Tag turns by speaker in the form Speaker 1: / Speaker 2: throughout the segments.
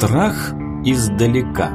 Speaker 1: Страх издалека.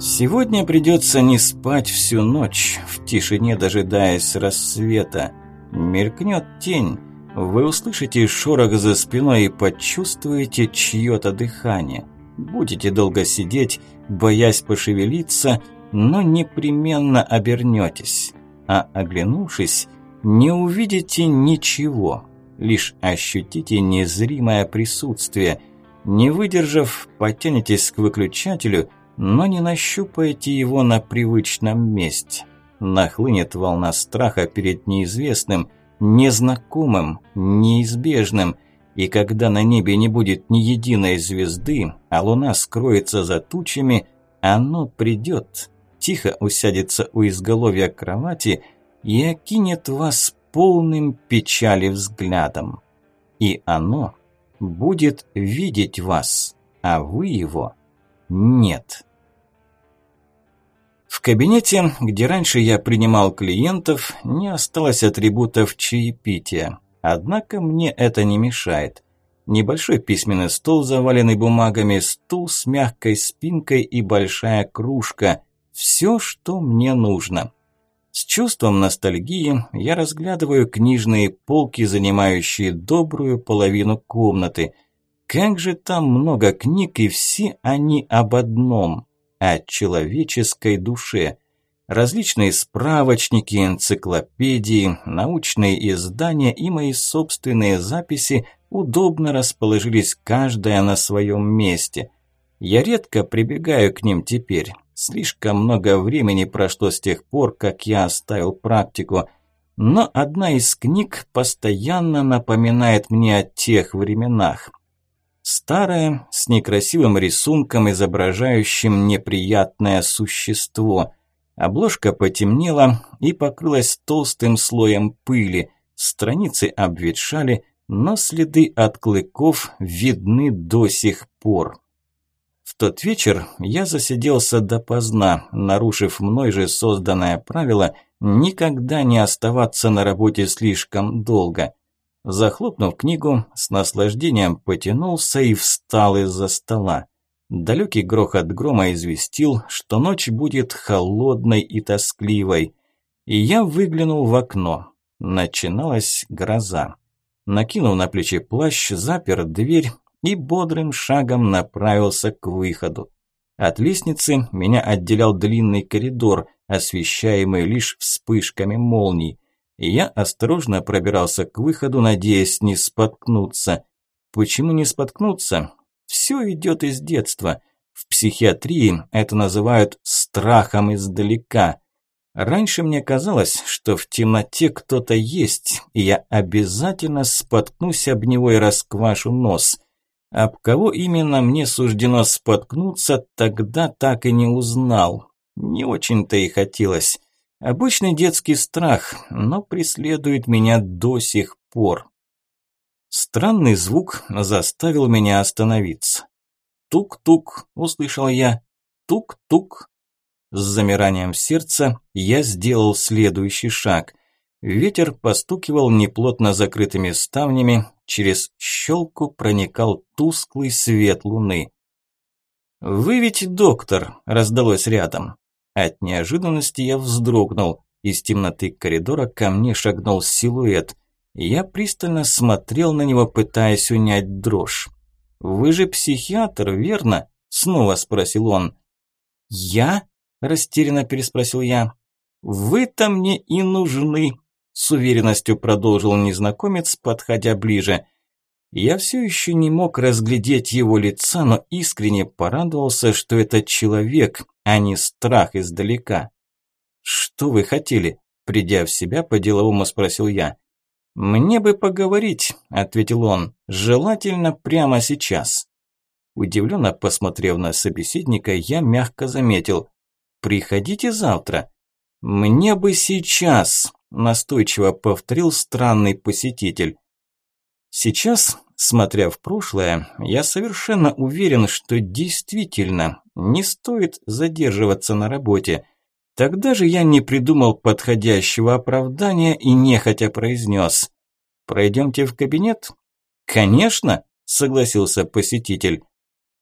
Speaker 1: Сегодня придется не спать всю ночь, в тишине дожидаясь рассвета. Мелькнет тень, вы услышите шорох за спиной и почувствуете чье-то дыхание. Будете долго сидеть, боясь пошевелиться, но непременно обернетесь. А оглянувшись, не увидите ничего, лишь ощутите незримое присутствие. Не выдержав, потянетесь к выключателю, но не нащупаете его на привычном месте. Нахлынет волна страха перед неизвестным – незнакомым, неизбежным, и когда на небе не будет ни единой звезды, а луна скроется за тучами, оно придет, тихо усядется у изголовья кровати и окинет вас полным печали взглядом. И оно будет видеть вас, а вы его нет. В кабинете, где раньше я принимал клиентов, не осталось атрибутов чаепития. Однако мне это не мешает. Небольшой письменный стол, заваленный бумагами, стул с мягкой спинкой и большая кружка. Все, что мне нужно. С чувством ностальгии я разглядываю книжные полки, занимающие добрую половину комнаты. Как же там много книг, и все они об одном о человеческой душе. Различные справочники, энциклопедии, научные издания и мои собственные записи удобно расположились каждая на своем месте. Я редко прибегаю к ним теперь. Слишком много времени прошло с тех пор, как я оставил практику. Но одна из книг постоянно напоминает мне о тех временах. Старое, с некрасивым рисунком, изображающим неприятное существо. Обложка потемнела и покрылась толстым слоем пыли. Страницы обветшали, но следы от клыков видны до сих пор. В тот вечер я засиделся допоздна, нарушив мной же созданное правило никогда не оставаться на работе слишком долго – Захлопнув книгу, с наслаждением потянулся и встал из-за стола. Далекий грохот грома известил, что ночь будет холодной и тоскливой. И я выглянул в окно. Начиналась гроза. Накинув на плечи плащ, запер дверь и бодрым шагом направился к выходу. От лестницы меня отделял длинный коридор, освещаемый лишь вспышками молний я осторожно пробирался к выходу, надеясь не споткнуться. Почему не споткнуться? Все идет из детства. В психиатрии это называют страхом издалека. Раньше мне казалось, что в темноте кто-то есть, и я обязательно споткнусь об него и расквашу нос. Об кого именно мне суждено споткнуться, тогда так и не узнал. Не очень-то и хотелось. Обычный детский страх, но преследует меня до сих пор. Странный звук заставил меня остановиться. «Тук-тук», – услышал я. «Тук-тук». С замиранием сердца я сделал следующий шаг. Ветер постукивал неплотно закрытыми ставнями, через щелку проникал тусклый свет луны. «Вы ведь доктор», – раздалось рядом. От неожиданности я вздрогнул. Из темноты коридора ко мне шагнул силуэт. Я пристально смотрел на него, пытаясь унять дрожь. «Вы же психиатр, верно?» – снова спросил он. «Я?» – растерянно переспросил я. «Вы-то мне и нужны», – с уверенностью продолжил незнакомец, подходя ближе. Я все еще не мог разглядеть его лица, но искренне порадовался, что это человек, а не страх издалека. «Что вы хотели?» – придя в себя, по-деловому спросил я. «Мне бы поговорить», – ответил он, – «желательно прямо сейчас». Удивленно посмотрев на собеседника, я мягко заметил. «Приходите завтра». «Мне бы сейчас», – настойчиво повторил странный посетитель. Сейчас, смотря в прошлое, я совершенно уверен, что действительно не стоит задерживаться на работе. Тогда же я не придумал подходящего оправдания и нехотя произнес. «Пройдемте в кабинет?» «Конечно», – согласился посетитель.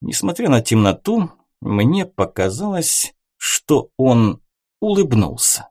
Speaker 1: Несмотря на темноту, мне показалось, что он улыбнулся.